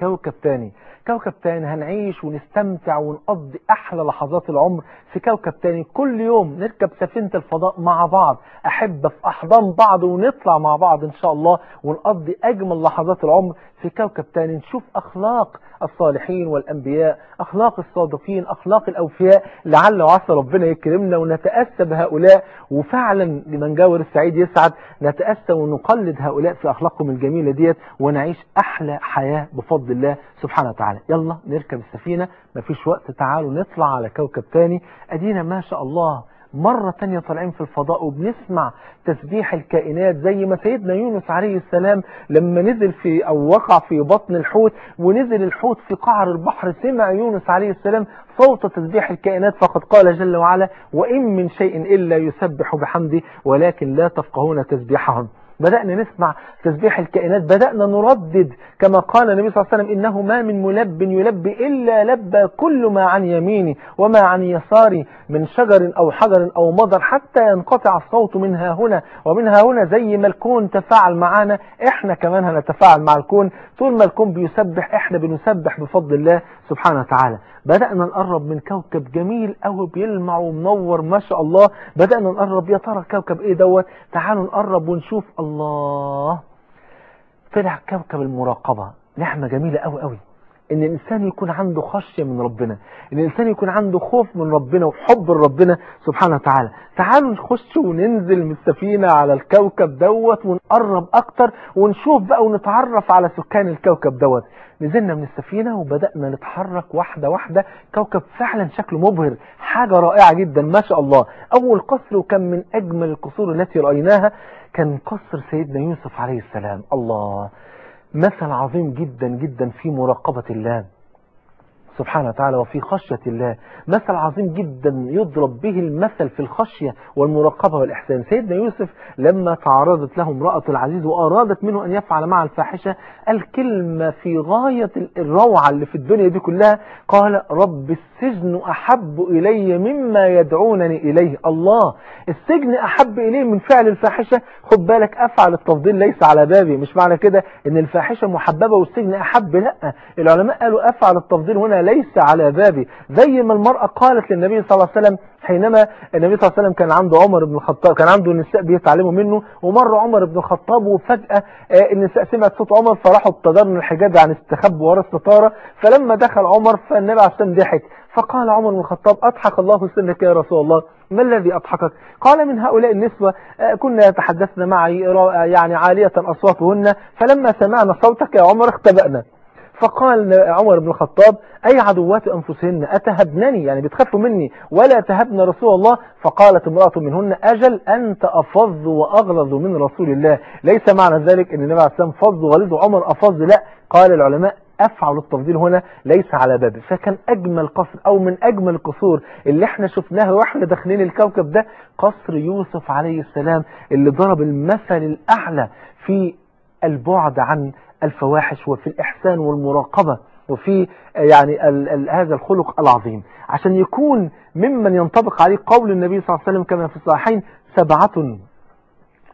كوكب تاني. كوكب تاني هنعيش ونستمتع ونقضي أحلى لحظات العمر في كوكب تاني. كل يوم نركب سفينة الفضاء مع بعض. أحب في أحضان بعض ونطلع مع بعض إن شاء الله ونقضي أجمل لحظات العمر في كوكب تاني. نشوف أخلاق الصالحين والأنبياء أخلاق الصادقين أخلاق الأوفياء. لعل وعسى ربنا يكرمنا ونتأسى بهؤلاء. وفعلا لمن جاور السعيد يسعد نتأسى ونقلد هؤلاء في أخلاقهم الجميلة ديت ونعيش أحلى حياة بفضل الله سبحانه وتعالى. يلا نركب السفينة مفيش وقت تعالوا نطلع على كوكب تاني. أدينا ما شاء الله مرة تانية طالعين في الفضاء وبنسمع تسبيح الكائنات زي ما سيدنا يونس عليه السلام لما نزل في أو وقع في بطن الحوت ونزل الحوت في قعر البحر. سمع يونس عليه السلام صوت تسبيح الكائنات فقد قال جل وعلا وإن من شيء إلا يسبح بحمده ولكن لا تفقهون تسبيحهم. بدأنا نسمع تسبيح الكائنات بدأنا نردد كما قال النبي صلى الله عليه وسلم إنه ما من ملب يلبي إلا لبى كل ما عن يميني وما عن يساري من شجر أو حجر أو مضر حتى ينقطع الصوت منها هنا ومنها هنا زي ما الكون تفاعل معنا إحنا كمان هنتفاعل مع الكون. طول ما الكون بيسبح إحنا بنسبح بفضل الله سبحانه وتعالى. بدأنا نقرب من كوكب جميل قوي بيلمع ومنور ما شاء الله. بدأنا نقرب يا ترى كوكب إيه دوت؟ تعالوا نقرب ونشوف. الله طلع كوكب المراقبة. نعمة جميلة قوي قوي إن الإنسان يكون عنده خشية من ربنا إن الإنسان يكون عنده خوف من ربنا وحب لربنا سبحانه وتعالى. تعالوا نخش وننزل من السفينة على الكوكب دوت ونقرب أكتر ونشوف بقى ونتعرف على سكان الكوكب دوت. نزلنا من السفينة وبدأنا نتحرك واحدة واحدة. كوكب فعلا شكله مبهر حاجة رائعة جدا ما شاء الله. أول قصر وكان من أجمل القصور التي رأيناها كان قصر سيدنا يوسف عليه السلام. الله! مثل عظيم جدا جدا في مراقبة الله. سبحانه وتعالى وفي خشية الله. مثل عظيم جدا يضرب به المثل في الخشية والمراقبة والإحسان. سيدنا يوسف لما تعرضت له امرأة العزيز وأرادت منه أن يفعل مع الفاحشة الكلمة في غاية الروعة اللي في الدنيا دي كلها قال رب السجن أحب إلي مما يدعونني إليه. الله السجن أحب إليه من فعل الفاحشة. خد بالك أفعل التفضيل ليس على بابي. مش معنى كده أن الفاحشة محببة والسجن أحب لأ. العلماء قالوا أفعل التفضيل هنا ليس على بابي. زي ما المرأة قالت للنبي صلى الله عليه وسلم حينما النبي صلى الله عليه وسلم كان عنده عمر بن الخطاب كان عنده نساء بيتعلموا منه ومر عمر بن الخطاب وفجأة النساء سمعت صوت عمر فراحوا ابتدرن الحجاب يعني استخبوا ورا الستارة. فلما دخل عمر فالنبي عليه السلام ضحك. فقال عمر بن الخطاب أضحك الله سنك يا رسول الله ما الذي أضحكك؟ قال من هؤلاء النسوة كنا يتحدثن معي يعني عالية أصواتهن. فلما سمعنا صوتك يا عمر اختبأنا. فقال عمر بن الخطاب أي عدوات أنفسهن؟ أتهبنني؟ يعني بتخافوا مني. ولا تهبن رسول الله. فقالت امرأة منهن أجل أنت أفظ وأغلظ من رسول الله. ليس معنى ذلك أن النبي عليه السلام فظ وغلظ وعمر أفظ. لا. قال العلماء أفعل التفضيل هنا ليس على بابه فكان أجمل قصر أو من أجمل القصور اللي إحنا شفناها وإحنا داخلين الكوكب ده قصر يوسف عليه السلام اللي ضرب المثل الأعلى في البعد عن الفواحش وفي الإحسان والمراقبة وفي يعني ال ال هذا الخلق العظيم. عشان يكون ممن ينطبق عليه قول النبي صلى الله عليه وسلم كما في الصحيحين سبعة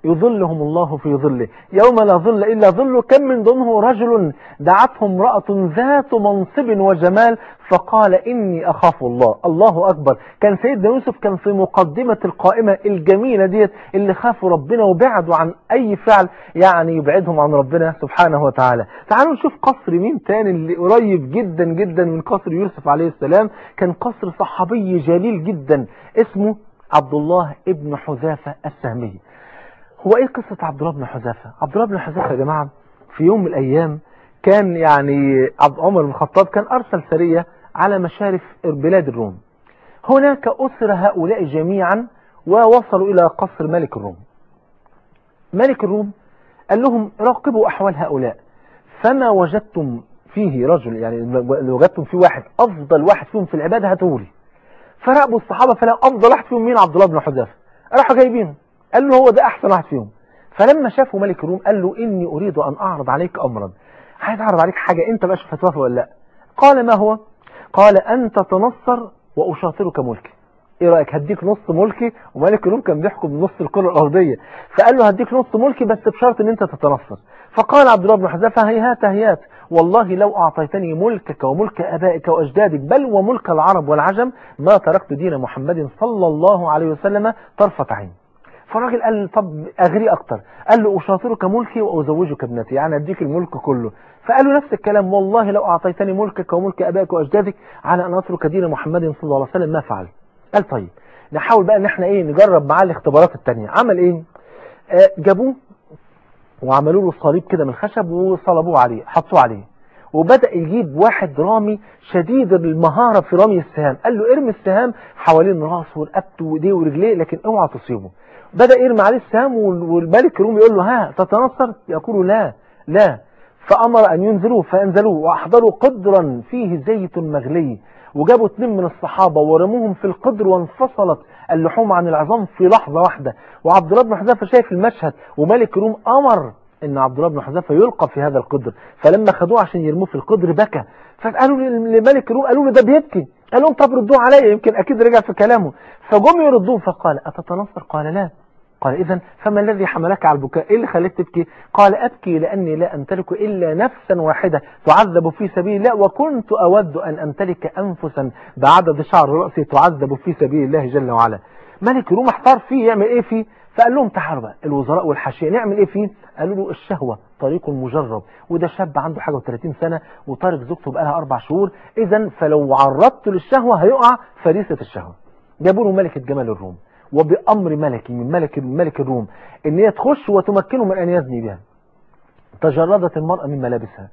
يظلهم الله في ظله. يوم لا ظل إلا ظله. كم من ضمنه رجل دعته امرأة ذات منصب وجمال فقال إني أخاف الله. الله أكبر. كان سيدنا يوسف كان في مقدمة القائمة الجميلة ديت اللي خافوا ربنا وبعدوا عن أي فعل يعني يبعدهم عن ربنا سبحانه وتعالى. تعالوا نشوف قصر مين تاني اللي قريب جدا جدا من قصر يوسف عليه السلام. كان قصر صحابي جليل جدا. اسمه عبد الله ابن حذافة السهمي هو إيه قصة عبد الله بن حذافة؟ عبد الله بن حذافة يا جماعة في يوم من الأيام كان يعني عبد عمر بن الخطاب كان أرسل سرية على مشارف بلاد الروم. هناك أسر هؤلاء جميعا ووصلوا إلى قصر ملك الروم. ملك الروم قال لهم راقبوا أحوال هؤلاء. فما وجدتم فيه رجل يعني لو وجدتم فيه واحد أفضل واحد فيهم في العبادة هاتولي فراقبوا الصحابة فلا أفضل واحد فيهم مين عبد الله بن حذافة. راحوا جايبينه. قال له هو ده أحسن واحد فيهم. فلما شافه ملك الروم قال له إني أريد أن أعرض عليك امرا. عايز أعرض عليك حاجة أنت بقى شوف هتوافق ولا لأ؟ قال ما هو؟ قال أن تتنصر وأشاطرك ملكي. إيه رأيك؟ هديك نص ملكي؟ وملك الروم كان بيحكم نص الكرة الأرضية. فقال له هديك نص ملكي بس بشرط إن أنت تتنصر. فقال عبد الله بن حذافة هيهات هيهات. والله لو أعطيتني ملكك وملك أبائك وأجدادك بل وملك العرب والعجم ما تركت دين محمد صلى الله عليه وسلم طرفة عين. فالراجل قال طب أغري أكتر. قال له أشاطرك ملكي وأزوجك ابنتي يعني أديك الملك كله. فقال له نفس الكلام والله لو أعطيتني ملكك وملك أبائك وأجدادك على أن أترك دين محمد صلى الله عليه وسلم ما فعل قال طيب نحاول بقى إن إحنا إيه نجرب معاه الاختبارات التانية. عمل إيه؟ آه جابوه وعملوا له صليب كده من الخشب وصلبوه عليه حطوه عليه. وبدأ يجيب واحد رامي شديد المهارة في رمي السهام. قال له ارمي السهام حوالين راسه ورقبته وإيديه ورجليه لكن اوعى تصيبه. بدأ يرمي عليه السهام والملك الرومي يقول له ها تتنصر؟ يقول لا لا. فأمر أن ينزلوه فأنزلوه. وأحضروا قدرا فيه زيت مغلي. وجابوا اثنين من الصحابة ورموهم في القدر وانفصلت اللحوم عن العظام في لحظة واحدة. وعبد الله بن حذافة شايف المشهد وملك روم أمر إن عبد الله بن حذافة يلقى في هذا القدر. فلما خدوه عشان يرموه في القدر بكى. فقالوا لملك روم قالوا له ده بيبكي. قال لهم طب ردوه عليا يمكن أكيد رجع في كلامه. فجم يردوه فقال أتتنصر؟ قال لا. قال إذا فما الذي حملك على البكاء؟ إيه اللي خليك تبكي؟ قال أبكي لأني لا أمتلك إلا نفسا واحدة تعذب في سبيل الله وكنت أود أن أمتلك أنفسا بعدد شعر رأسي تعذب في سبيل الله جل وعلا. ملك روم احتار فيه يعمل إيه فيه؟ فقال لهم تعالوا بقى الوزراء والحاشية نعمل إيه فيه؟ قالوا له الشهوة طريق مجرب. وده شاب عنده حاجة و30 سنة وطارق زوجته بقالها أربع شهور. إذا فلو عرضت للشهوة هيقع فريسة الشهوة. جابوا له ملكة جمال الروم. وبأمر ملكي من ملك ملك الروم إن هي تخش وتمكنه من أن يزني بها. تجردت المرأة من ملابسها.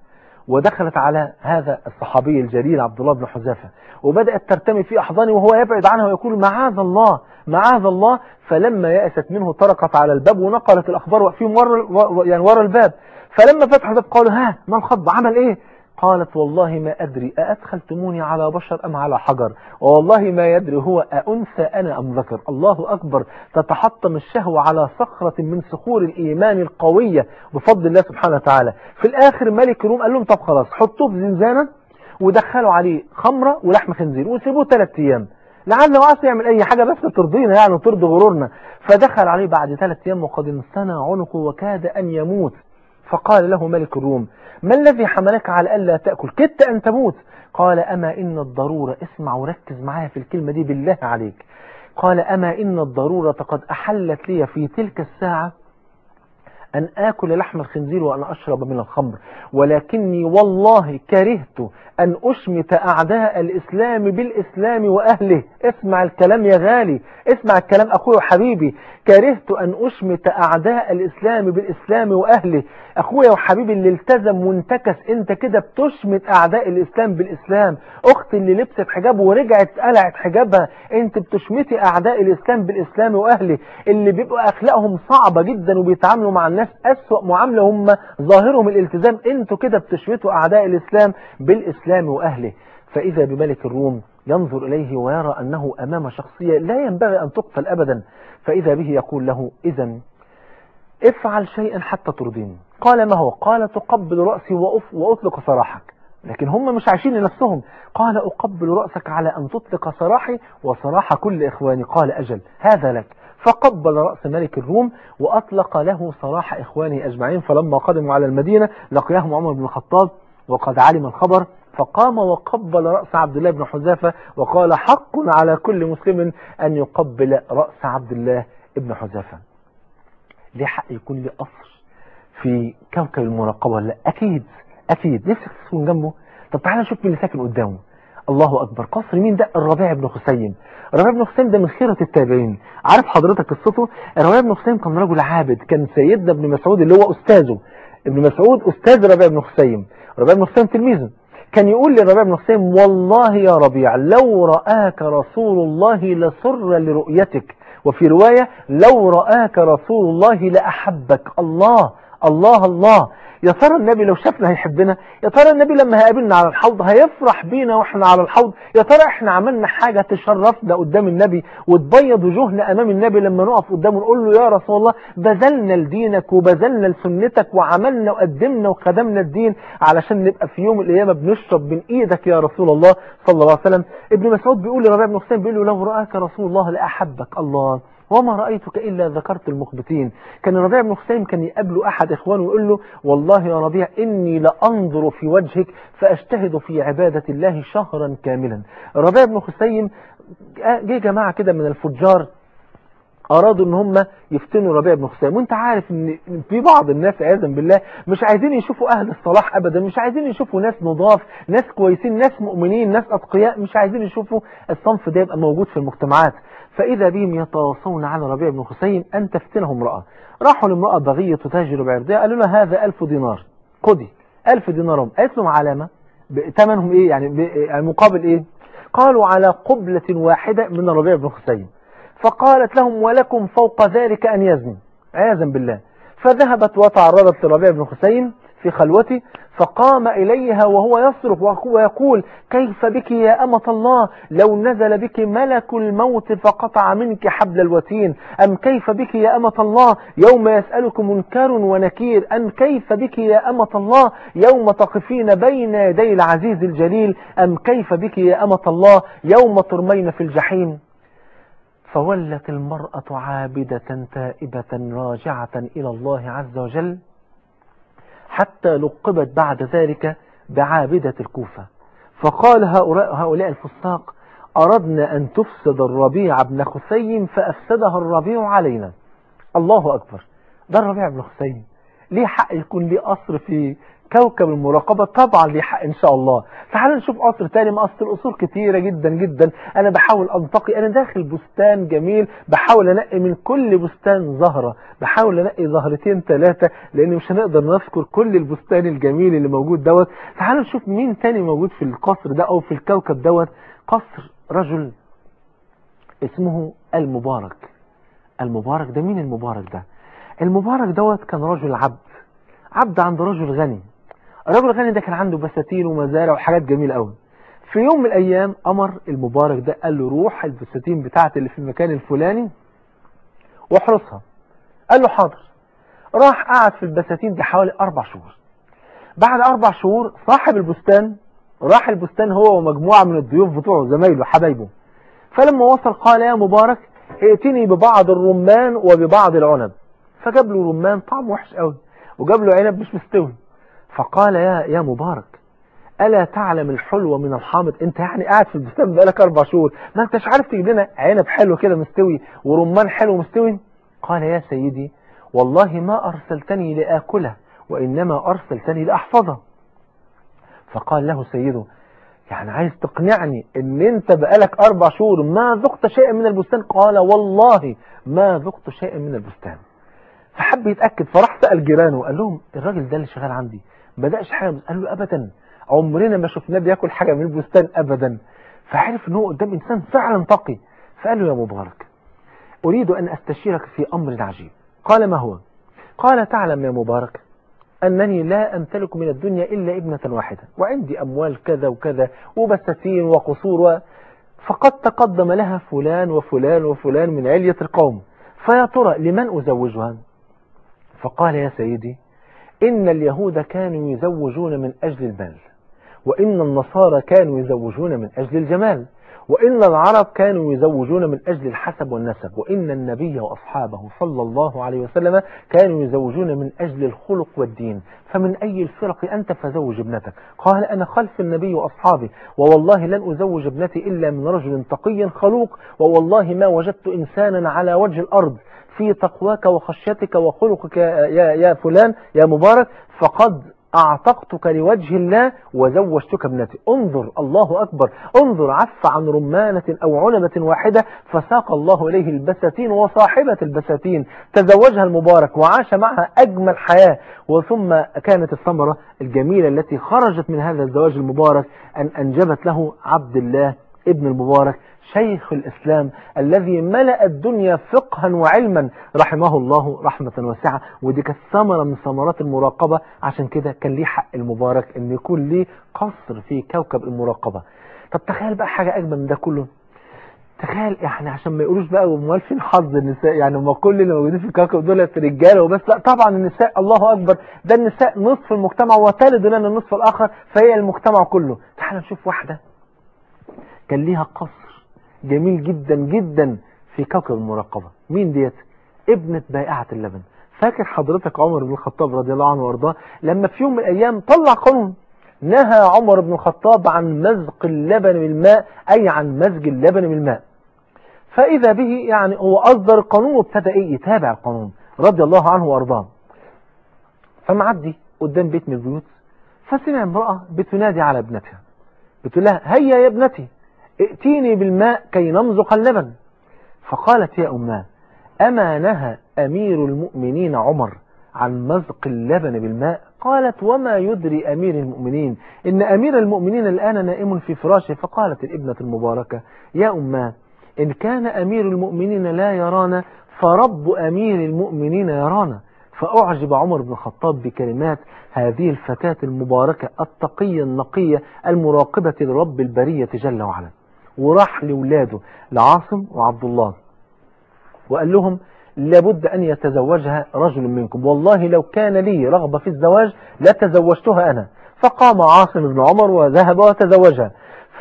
ودخلت على هذا الصحابي الجليل عبد الله بن حذافة وبدأت ترتمي في أحضانه وهو يبعد عنها ويقول معاذ الله معاذ الله. فلما يأست منه طرقت على الباب ونقلت الأخبار واقفين ورا يعني ورا الباب. فلما فتحوا الباب قالوا ها ما الخطبة عمل إيه؟ قالت والله ما أدري أأدخلتموني على بشر أم على حجر؟ والله ما يدري هو أأنثى أنا أم ذكر. الله أكبر تتحطم الشهوة على صخرة من صخور الإيمان القوية بفضل الله سبحانه وتعالى. في الآخر ملك روم قال لهم طب خلاص حطوه في زنزانة ودخلوا عليه خمرة ولحم خنزير وسيبوه ثلاث أيام. لعله عاصي يعمل أي حاجة بس ترضينا يعني وترضي غرورنا. فدخل عليه بعد ثلاث أيام وقد انثنى عنقه وكاد أن يموت. فقال له ملك الروم ما الذي حملك على ألا تأكل؟ كدت أن تموت. قال أما إن الضرورة اسمع وركز معايا في الكلمة دي بالله عليك. قال أما إن الضرورة قد أحلت لي في تلك الساعة أن آكل لحم الخنزير وأن أشرب من الخمر. ولكني والله كرهت أن أشمت أعداء الإسلام بالإسلام وأهله. اسمع الكلام يا غالي. اسمع الكلام أخوي وحبيبي. كرهت أن أشمت أعداء الإسلام بالإسلام وأهله. أخويا وحبيبي اللي التزم وانتكس أنت كده بتشمت أعداء الإسلام بالإسلام. أختي اللي لبست حجاب ورجعت قلعت حجابها. أنت بتشمتي أعداء الإسلام بالإسلام وأهله. اللي بيبقوا أخلاقهم صعبة جدا وبيتعاملوا مع الناس أسوأ معاملة هم ظاهرهم الالتزام. أنتوا كده بتشمتوا أعداء الإسلام بالإسلام وأهله. فإذا بملك الروم ينظر إليه ويرى أنه أمام شخصية لا ينبغي أن تقتل أبدا. فإذا به يقول له إذا افعل شيئا حتى ترضيني. قال ما هو؟ قال تقبل رأسي وأطلق سراحك. لكن هم مش عايشين لنفسهم. قال أقبل رأسك على أن تطلق سراحي وسراح كل إخواني. قال أجل هذا لك. فقبل رأس ملك الروم وأطلق له سراح إخوانه أجمعين فلما قدموا على المدينة لقياهم عمر بن الخطاب وقد علم الخبر فقام وقبل رأس عبد الله بن حذافة وقال حق على كل مسلم أن يقبل رأس عبد الله بن حذافة. ليه حق يكون لي قصر في كوكب المراقبة. لا أكيد أكيد. نفسك تسكن جنبه. طب تعالى نشوف مين اللي ساكن قدامه. الله أكبر. قصر مين ده؟ الربيع بن خسيم الربيع بن خسيم ده من خيرة التابعين. عارف حضرتك قصته؟ الربيع بن خسيم كان رجل عابد كان سيدنا ابن مسعود اللي هو أستاذه. ابن مسعود أستاذ الربيع بن خسيم الربيع بن خسيم تلميذه كان يقول للربيع بن خسيم والله يا ربيع لو رآك رسول الله لسر لرؤيتك. وفي رواية لو رآك رسول الله لأحبك. الله الله الله. يا ترى النبي لو شافنا هيحبنا؟ يا ترى النبي لما هيقابلنا على الحوض هيفرح بينا وإحنا على الحوض؟ يا ترى إحنا عملنا حاجة تشرفنا قدام النبي وتبيض وجوهنا أمام النبي لما نقف قدامه نقول له يا رسول الله بذلنا لدينك وبذلنا لسنتك وعملنا وقدمنا وخدمنا الدين علشان نبقى في يوم القيامة بنشرب من إيدك يا رسول الله صلى الله عليه وسلم. ابن مسعود بيقول لربيع بن حسين بيقول له لو رآك رسول الله لأحبك الله. وما رأيتك إلا ذكرت المخبتين. كان ربيع بن حسين كان يقابله أحد إخوانه ويقول له والله يا ربيع إني لأنظر في وجهك فأجتهد في عبادة الله شهرا كاملا. ربيع بن حسين جه جماعة كده من الفجار أرادوا إن هم يفتنوا ربيع بن حسين. وأنت عارف إن في بعض الناس عياذا بالله مش عايزين يشوفوا أهل الصلاح ابدا مش عايزين يشوفوا ناس نضاف ناس كويسين ناس مؤمنين ناس أتقياء مش عايزين يشوفوا الصنف ده يبقى موجود في المجتمعات. فإذا بهم يتواصون على ربيع بن حسين أن تفتنه امرأة. راحوا لامرأة بغية تتاجر بعرضها قالوا لها هذا ألف دينار. خدي ألف دينارهم. قالت لهم علامة؟ ثمنهم إيه يعني؟ مقابل إيه؟ قالوا على قبلة واحدة من ربيع بن حسين. فقالت لهم ولكم فوق ذلك أن يزني عياذا بالله. فذهبت وتعرضت لربيع بن حسين في خلوته فقام إليها وهو يصرخ ويقول كيف بك يا أمة الله؟ لو نزل بك ملك الموت فقطع منك حبل الوتين. أم كيف بك يا أمة الله؟ يوم يسألك منكر ونكير. أم كيف بك يا أمة الله؟ يوم تقفين بين يدي العزيز الجليل. أم كيف بك يا أمة الله؟ يوم ترمين في الجحيم. فولت المرأة عابدة تائبة راجعة إلى الله عز وجل حتى لقبت بعد ذلك بعابدة الكوفة. فقال هؤلاء, الفساق أردنا أن تفسد الربيع بن خسيم فأفسدها الربيع علينا. الله أكبر. ده الربيع بن خسيم ليه حق يكون ليه قصر في كوكب المراقبة طبعا ليه حق إن شاء الله. تعال نشوف قصر تاني ما اصل الاصول كتيرة جدا جدا. أنا بحاول أنتقي أنا داخل بستان جميل بحاول أنقي من كل بستان زهرة بحاول أنقي زهرتين ثلاثة لأن مش هنقدر نذكر كل البستان الجميل اللي موجود دوت. تعال نشوف مين تاني موجود في القصر ده أو في الكوكب دوت. قصر رجل اسمه المبارك. المبارك ده مين المبارك ده؟ المبارك دوت كان رجل عبد. عبد عند رجل غني. الرجل الغني ده كان عنده بساتين ومزارع وحاجات جميلة قوي. في يوم من الأيام أمر المبارك ده قال له روح البساتين بتاعتي اللي في المكان الفلاني واحرسها. قال له حاضر. راح قعد في البساتين دي حوالي أربع شهور. بعد أربع شهور صاحب البستان راح البستان هو ومجموعة من الضيوف بتوعه زمايله حبايبه. فلما وصل قال يا مبارك ائتني ببعض الرمان وببعض العنب. فجاب له رمان طعم وحش قوي وجاب له عنب مش مستوي. فقال يا يا مبارك ألا تعلم الحلو من الحامض؟ أنت يعني قاعد في البستان بقالك أربع شهور ما أنتش عارف تجيب لنا عنب حلو كده مستوي ورمان حلو مستوي؟ قال يا سيدي والله ما أرسلتني لآكله وإنما أرسلتني لأحفظه. فقال له سيده يعني عايز تقنعني إن أنت بقالك أربع شهور ما ذقت شيئا من البستان؟ قال والله ما ذقت شيئا من البستان. فحب يتأكد فراح سأل جيرانه وقال لهم الراجل ده اللي شغال عندي بدأش حاجة قال له أبدا. عمرنا ما شفناه بياكل حاجة من البستان أبدا. فعرف إن هو قدام إنسان فعلا تقي. فقال له يا مبارك أريد أن أستشيرك في أمر عجيب. قال ما هو؟ قال تعلم يا مبارك أنني لا أمتلك من الدنيا إلا ابنة واحدة وعندي أموال كذا وكذا وبساتين وقصور و... فقد تقدم لها فلان وفلان وفلان من علية القوم فيا ترى لمن أزوجها؟ فقال يا سيدي إن اليهود كانوا يزوجون من أجل المال وإن النصارى كانوا يزوجون من أجل الجمال. وإن العرب كانوا يزوجون من أجل الحسب والنسب وإن النبي وأصحابه صلى الله عليه وسلم كانوا يزوجون من أجل الخلق والدين. فمن أي الفرق أنت فزوج ابنتك؟ قال أنا خلف النبي وأصحابه ووالله لن أزوج ابنتي إلا من رجل تقي خلوق ووالله ما وجدت إنسانا على وجه الأرض في تقواك وخشيتك وخلقك يا, يا فلان يا مبارك فقد أعتقتك لوجه الله وزوجتك ابنتي. انظر الله أكبر. انظر عف عن رمانة أو علبة واحدة فساق الله إليه البساتين وصاحبة البساتين. تزوجها المبارك وعاش معها أجمل حياة. وثم كانت الثمرة الجميلة التي خرجت من هذا الزواج المبارك أن أنجبت له عبد الله ابن المبارك شيخ الإسلام الذي ملأ الدنيا فقها وعلما رحمه الله رحمة واسعة. ودي كانت ثمرة من ثمرات المراقبة. عشان كده كان ليه حق المبارك إن يكون ليه قصر في كوكب المراقبة. طب تخيل بقى حاجة أجمل من ده كله. تخيل يعني عشان ما يقولوش بقى امال فين حظ النساء يعني ما كل اللي موجودين في الكوكب دول رجالة وبس. لا طبعا النساء الله أكبر. ده النساء نصف المجتمع وتلد لنا النصف الآخر فهي المجتمع كله. تعال نشوف واحدة. كان ليها قصر جميل جدا جدا في كوكب المراقبة. مين ديت؟ ابنة بائعه اللبن. فاكر حضرتك عمر بن الخطاب رضي الله عنه وأرضاه؟ لما في يوم من الأيام طلع قانون نهى عمر بن الخطاب عن مزق اللبن بالماء أي عن مزج اللبن بالماء فإذا به يعني هو أصدر القانون وابتدى إيه يتابع القانون رضي الله عنه وأرضاه. فمعدي قدام بيت من البيوت فسمع امرأة بتنادي على ابنتها. بتقول لها هيا يا ابنتي. ائتيني بالماء كي نمزق اللبن. فقالت يا أماه أما نهى أمير المؤمنين عمر عن مزق اللبن بالماء؟ قالت وما يدري أمير المؤمنين؟ إن أمير المؤمنين الآن نائم في فراشه. فقالت الابنة المباركة يا أماه إن كان أمير المؤمنين لا يرانا فرب أمير المؤمنين يرانا. فأعجب عمر بن الخطاب بكلمات هذه الفتاة المباركة التقية النقية المراقبة لرب البرية جل وعلا. وراح لولاده لعاصم وعبد الله. وقال لهم لابد أن يتزوجها رجل منكم. والله لو كان لي رغبة في الزواج لتزوجتها أنا. فقام عاصم بن عمر وذهب وتزوجها.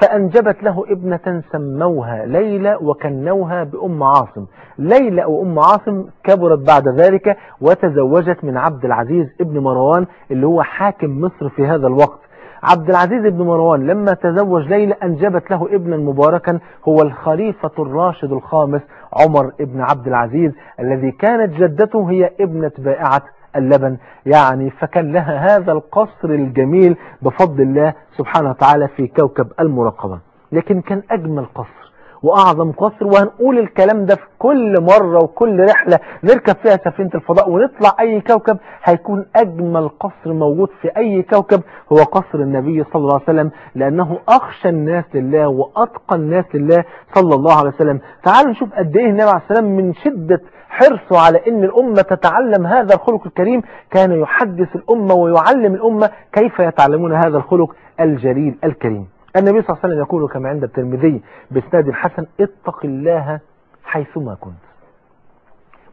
فأنجبت له ابنة سموها ليلى وكنوها بأم عاصم. ليلى وأم عاصم كبرت بعد ذلك وتزوجت من عبد العزيز ابن مروان اللي هو حاكم مصر في هذا الوقت. عبد العزيز بن مروان لما تزوج ليلى أنجبت له ابنا مباركا هو الخليفة الراشد الخامس عمر ابن عبد العزيز الذي كانت جدته هي ابنة بائعة اللبن. يعني فكان لها هذا القصر الجميل بفضل الله سبحانه وتعالى في كوكب المراقبة. لكن كان أجمل قصر. وأعظم قصر وهنقول الكلام ده في كل مرة وكل رحلة نركب فيها سفينة الفضاء. ونطلع أي كوكب هيكون أجمل قصر موجود في أي كوكب هو قصر النبي صلى الله عليه وسلم لأنه أخشى الناس لله وأتقى الناس لله صلى الله عليه وسلم. تعالوا نشوف قد إيه النبي عليه السلام من شدة حرصه على أن الأمة تتعلم هذا الخلق الكريم كان يحدث الأمة ويعلم الأمة كيف يتعلمون هذا الخلق الجليل الكريم. النبي صلى الله عليه وسلم يقول كما عند الترمذي بإسناد الحسن اتق الله حيثما كنت.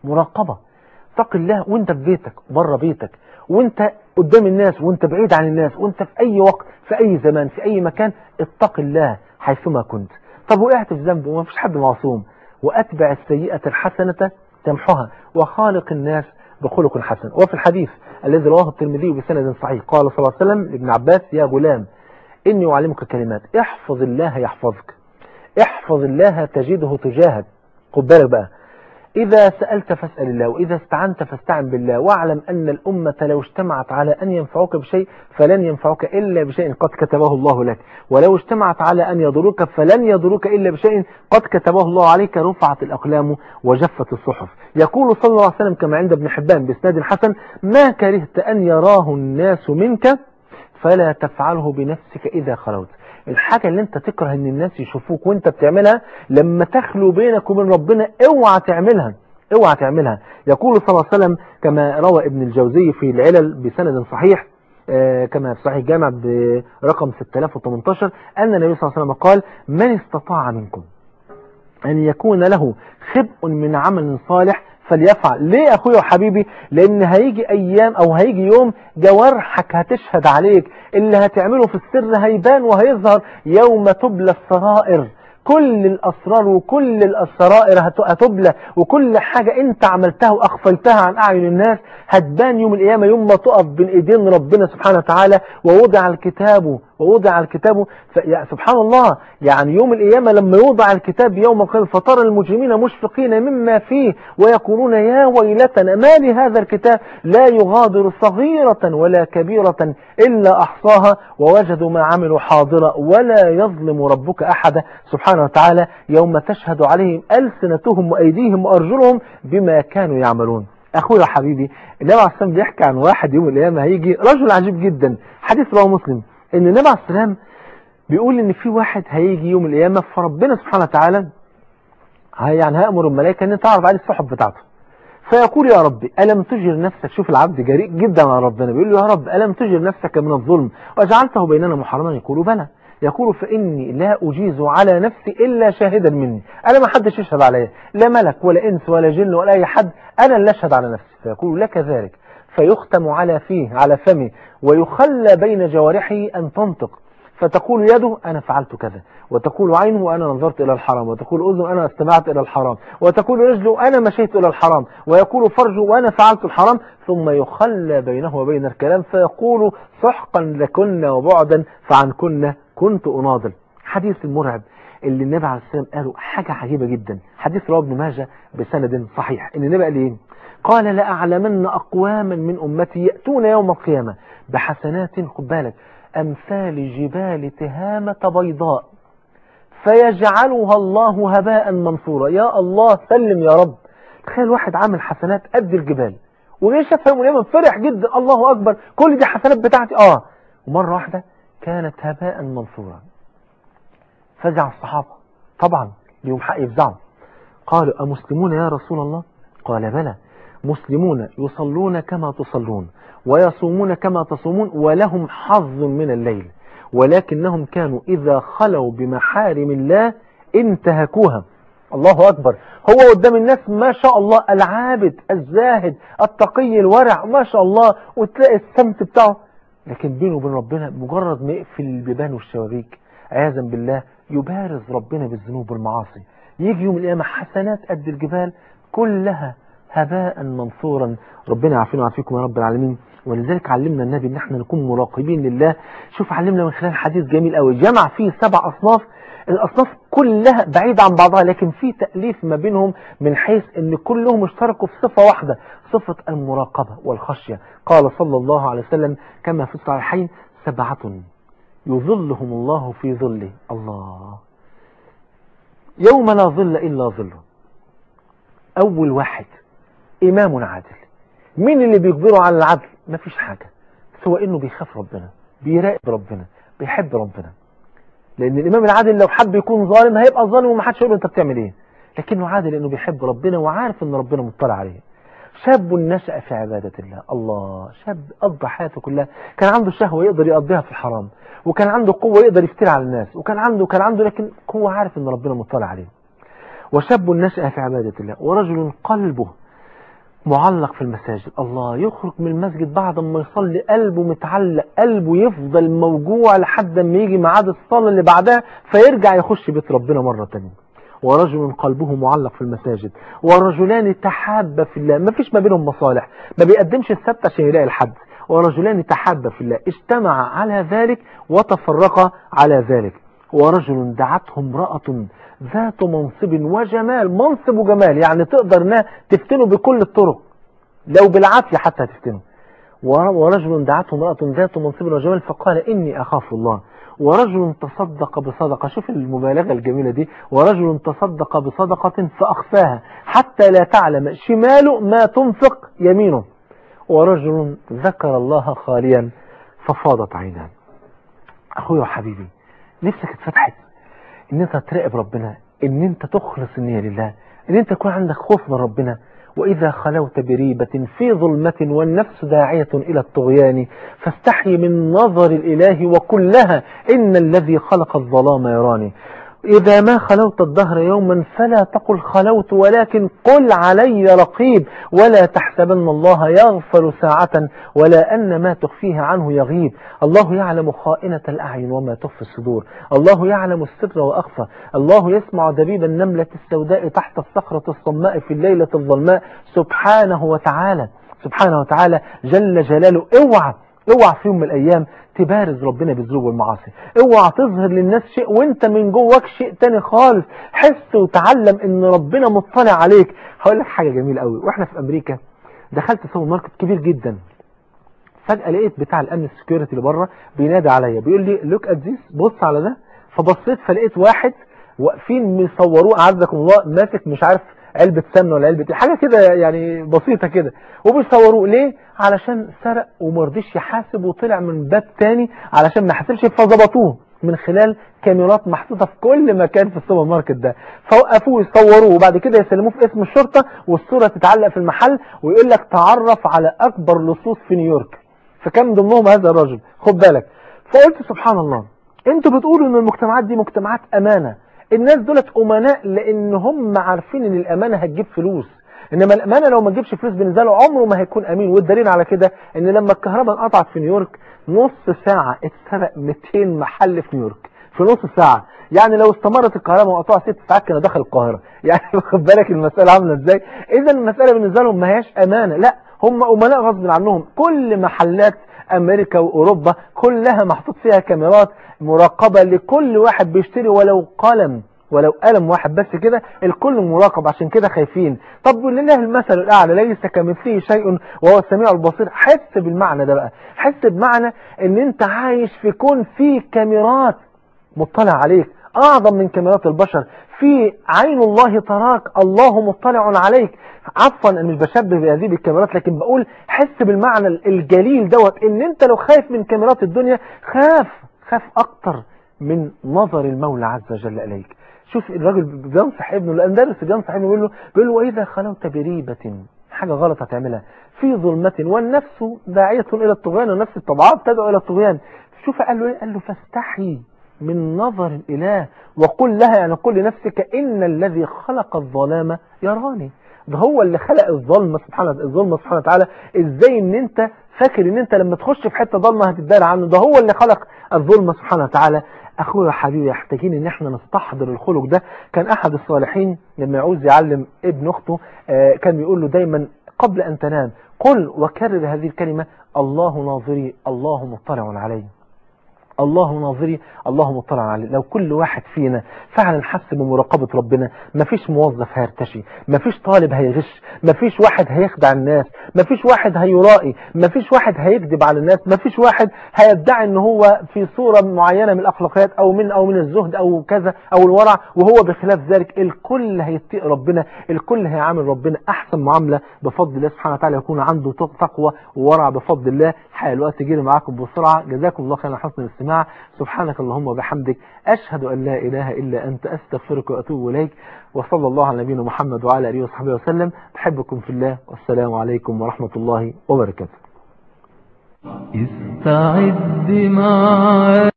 مراقبة. اتق الله وانت في بيتك بره بيتك وانت قدام الناس وانت بعيد عن الناس وانت في أي وقت في أي زمان في أي مكان اتق الله حيثما كنت. طب وقعت في ذنب وما فيش حد معصوم. وأتبع السيئة الحسنة تمحها وخالق الناس بخلق حسن. وفي الحديث الذي رواه الترمذي بسند صحيح قال صلى الله عليه وسلم لابن عباس يا غلام إني أعلمك كلمات. احفظ الله يحفظك. احفظ الله تجده تجاهك. خد بالك بقى. إذا سألت فاسأل الله وإذا استعنت فاستعن بالله واعلم أن الأمة لو اجتمعت على أن ينفعوك بشيء فلن ينفعوك إلا بشيء قد كتبه الله لك. ولو اجتمعت على أن يضروك فلن يضروك إلا بشيء قد كتبه الله عليك. رفعت الأقلام وجفت الصحف. يقول صلى الله عليه وسلم كما عند ابن حبان بإسناد حسن ما كرهت أن يراه الناس منك فلا تفعله بنفسك إذا خلوت. الحاجة اللي أنت تكره إن الناس يشوفوك وأنت بتعملها لما تخلو بينك وبين ربنا اوعى تعملها اوعى تعملها. يقول صلى الله عليه وسلم كما روى ابن الجوزي في العلل بسند صحيح آه كما في صحيح الجامع برقم 6018 أن النبي صلى الله عليه وسلم قال من استطاع منكم أن يكون له خبء من عمل صالح فليفعل. ليه يا أخويا وحبيبي؟ لأن هيجي أيام أو هيجي يوم جوارحك هتشهد عليك. اللي هتعمله في السر هيبان وهيظهر يوم تبلى السرائر. كل الأسرار وكل السرائر هتبلى. وكل حاجة أنت عملتها وأخفيتها عن أعين الناس هتبان يوم القيامة يوم ما تقف بين إيدين ربنا سبحانه وتعالى ووضع الكتاب ووضع الكتاب سبحان الله يعني يوم القيامة لما يوضع الكتاب يوم القيامة فترى المجرمين مشفقين مما فيه ويقولون يا ويلتنا ما لهذا الكتاب؟ لا يغادر صغيرة ولا كبيرة إلا أحصاها ووجدوا ما عملوا حاضرا ولا يظلم ربك أحدا. سبحانه وتعالى يوم تشهد عليهم ألسنتهم وأيديهم وأرجلهم بما كانوا يعملون. أخويا حبيبي النبي عليه السلام بيحكي عن واحد يوم القيامة هيجي رجل عجيب جدا حديث رواه مسلم. إن النبي عليه السلام بيقول إن في واحد هيجي يوم القيامة فربنا سبحانه وتعالى يعني هيأمر الملائكة إن تعرض عليه الصحف بتاعته. فيقول يا رب ألم تجر نفسك؟ شوف العبد جريء جدا على ربنا. بيقول له يا رب ألم تجر نفسك من الظلم؟ وجعلته بيننا محرما. يقول بلى. يقول فإني لا أجيز على نفسي إلا شاهدا مني. أنا ما حدش يشهد عليا لا ملك ولا إنس ولا جن ولا أي حد. أنا اللي أشهد على نفسي. فيقول لك ذلك. فيختم على فيه على فمه ويخلى بين جوارحه أن تنطق. فتقول يده أنا فعلت كذا وتقول عينه أنا نظرت إلى الحرام وتقول أذنه أنا استمعت إلى الحرام وتقول رجله أنا مشيت إلى الحرام ويقول فرجه وأنا فعلت الحرام ثم يخلى بينه وبين الكلام فيقول سحقا لكن وبعدا فعن كنا كنت أناضل. حديث المرعب اللي النبي عليه السلام قاله حاجة عجيبة جدا. حديث رواه ابن ماجه بسند صحيح. ان النبي قال إيه؟ قال لأعلمن أقواما من أمتي يأتون يوم القيامة بحسنات خد بالك أمثال جبال تهامة بيضاء فيجعلها الله هباء منصورا يا الله سلم يا رب. تخيل واحد عامل حسنات قد الجبال وجاي شاف يوم القيامة فرح جدا الله أكبر كل دي حسنات بتاعتي. آه. ومرة واحدة كانت هباء منصورا فزع الصحابة. طبعا ليهم حق يفزعوا. قالوا أمسلمون يا رسول الله؟ قال بلى. مسلمون يصلون كما تصلون ويصومون كما تصومون ولهم حظ من الليل ولكنهم كانوا إذا خلوا بمحارم الله انتهكوها. الله أكبر. هو قدام الناس ما شاء الله العابد الزاهد التقي الورع ما شاء الله وتلاقي السمت بتاعه. لكن بينه وبين ربنا مجرد ما يقفل البيبان والشبابيك عياذا بالله يبارز ربنا بالذنوب والمعاصي. يجي يوم القيامة حسنات قد الجبال كلها هباء منثورا ربنا يعافينا ويعافيكم يا رب العالمين. ولذلك علمنا النبي إن إحنا نكون مراقبين لله. شوف علمنا من خلال حديث جميل قوي جمع فيه سبع أصناف. الأصناف كلها بعيدة عن بعضها لكن في تأليف ما بينهم من حيث إن كلهم اشتركوا في صفة واحدة صفة المراقبة والخشية. قال صلى الله عليه وسلم كما في الصحيحين سبعة يظلهم الله في ظله. الله. يوم لا ظل إلا ظله. أول واحد إمام عادل. مين اللي بيجبره على العدل؟ مفيش حاجة. سوى إنه بيخاف ربنا بيراقب ربنا بيحب ربنا. لأن الإمام العادل لو حب يكون ظالم هيبقى ظالم ومحدش يقول له أنت بتعمل إيه. لكنه عادل لأنه بيحب ربنا وعارف إن ربنا مطلع عليه. شاب نشأ في عبادة الله. الله شاب قضى حياته كلها. كان عنده شهوة يقدر يقضيها في الحرام. وكان عنده قوة يقدر يفتري على الناس. وكان عنده كان عنده لكن هو عارف إن ربنا مطلع عليه. وشاب نشأ في عبادة الله. ورجل قلبه معلق في المساجد. الله يخرج من المسجد بعد ما يصلي قلبه متعلق قلبه يفضل موجوع لحد ما يجي ميعاد الصلاة اللي بعدها فيرجع يخش بيت ربنا مرة تانية. ورجل قلبه معلق في المساجد. ورجلان تحابا في الله. ما فيش ما بينهم مصالح. ما بيقدمش السبت عشان يلاقي الحد. ورجلان تحابا في الله. اجتمع على ذلك وتفرقا على ذلك. ورجل دعته امرأة ذات منصب وجمال منصب وجمال. يعني تقدر انها تفتنه بكل الطرق. لو بالعافية حتى تفتنه. ورجل دعته امرأة ذات منصب وجمال فقال إني أخاف الله. ورجل تصدق بصدقة. شوف المبالغة الجميلة دي. ورجل تصدق بصدقة فأخفاها. حتى لا تعلم. شماله ما تنفق يمينه. ورجل ذكر الله خاليا ففاضت عيناه. أخويا وحبيبي نفسك اتفتحت؟ إن أنت تراقب ربنا إن أنت تخلص النية لله إن أنت يكون عندك خوف من ربنا. وإذا خلوت بريبة في ظلمة والنفس داعية إلى الطغيان فاستحي من نظر الإله وكلها إن الذي خلق الظلام يراني. إذا ما خلوت الدهر يوما فلا تقل خلوت ولكن قل علي رقيب ولا تحسبن الله يغفل ساعة ولا أن ما تخفيه عنه يغيب. الله يعلم خائنة الأعين وما تخفي الصدور. الله يعلم السر وأخفى. الله يسمع دبيب النملة السوداء تحت الصخرة الصماء في الليلة الظلماء. سبحانه وتعالى سبحانه وتعالى جل جلاله اوعى اوعى في يوم من الأيام تبارز ربنا بالذنوب والمعاصي. اوعى تظهر للناس شيء وانت من جواك شيء تاني خالص. حس وتعلم إن ربنا مطلع عليك. هقول لك حاجة جميلة قوي. وإحنا في أمريكا دخلت سوبر ماركت كبير جدا. فجأة لقيت بتاع الأمن ال security اللي بره بينادي عليا. بيقول لي look at this بص على ده. فبصيت فلقيت واحد واقفين مصوروه اعزكم الله ماسك مش عارف علبة سمنة ولا علبة حاجة كده يعني بسيطة كده. وبيصوروه ليه؟ علشان سرق ومرضيش يحاسب وطلع من باب تاني علشان ما يحاسبش فظبطوه من خلال كاميرات محطوطة في كل مكان في السوبر ماركت ده. فوقفوه يصوروه وبعد كده يسلموه في اسم الشرطة والصورة تتعلق في المحل ويقول لك تعرف على أكبر لصوص في نيويورك. فكان ضمنهم هذا الرجل خد بالك. فقلت سبحان الله أنتوا بتقولوا إن المجتمعات دي مجتمعات أمانة. الناس دولت أمناء لأن هم عارفين إن الأمانة هتجيب فلوس. إنما الأمانة لو ما تجيبش فلوس بالنسبة له عمره ما هيكون أمين. والدليل على كده إن لما الكهرباء انقطعت في نيويورك نص ساعة اتسرق 200 محل في نيويورك. في نص ساعة. يعني لو استمرت الكهرباء مقطوعة ست ساعات كان دخل القاهرة. يعني واخد بالك المسألة عاملة إزاي؟ اذا المسألة بالنسبة لهم ما هياش أمانة. لا هم امناء غصب عنهم. كل محلات أمريكا وأوروبا كلها محطوط فيها كاميرات مراقبة لكل واحد بيشتري ولو قلم ولو قلم واحد بس كده الكل مراقب عشان كده خايفين. طب ولله المثل الأعلى ليس كمثله شيء وهو السميع البصير. حس بالمعنى ده بقى. حس بمعنى إن أنت عايش في كون فيه كاميرات مطلع عليك. أعظم من كاميرات البشر. في عين الله تراك الله مطلع عليك. عفوا أنا مش بشبه بهذه الكاميرات لكن بقول حس بالمعنى الجليل دوت إن أنت لو خايف من كاميرات الدنيا خاف خاف أكتر من نظر المولى عز وجل إليك. شوف الراجل بينصح ابنه الأندلس بينصح ابنه بيقول له بيقول له وإذا خلوت بريبة حاجة غلط هتعملها. في ظلمة والنفس داعية إلى الطغيان والنفس الطبعات تدعو إلى الطغيان. شوف قال له إيه؟ قال له فاستحي. من نظر الإله وقل لها يعني قل لنفسك إن الذي خلق الظلام يراني. ده هو اللي خلق الظلم سبحانه الظلم سبحانه وتعالى. إزاي إن أنت فاكر إن أنت لما تخش في حتة ضلمة هتتدار عنه؟ ده هو اللي خلق الظلم سبحانه وتعالى. أخويا حبيبي محتاجين إن إحنا نستحضر الخلق ده. كان أحد الصالحين لما يعوز يعلم ابن أخته آه كان بيقول له دايما قبل أن تنام قل وكرر هذه الكلمة الله ناظري الله مطلع علي. الله ناظري الله مطلع عليه. لو كل واحد فينا فعلا حس بمراقبة ربنا مفيش موظف هيرتشي مفيش طالب هيغش مفيش واحد هيخدع الناس مفيش واحد هيرائي مفيش واحد هيكذب على الناس مفيش واحد هيدعي إن هو في صورة معينة من الأخلاقيات أو من أو من الزهد أو كذا أو الورع وهو بخلاف ذلك. الكل هيتقي ربنا الكل هيعامل ربنا أحسن معاملة بفضل الله سبحانه وتعالى يكون عنده تقوى وورع بفضل الله. الوقت جري معاكم بسرعة. جزاكم الله خيرا حسن الاستماع. سبحانك اللهم وبحمدك أشهد أن لا إله إلا أنت أستغفرك وأتوب إليك وصلى الله على نبينا محمد وعلى آله وصحبه وسلم. بحبكم في الله والسلام عليكم ورحمة الله وبركاته. استعد معايا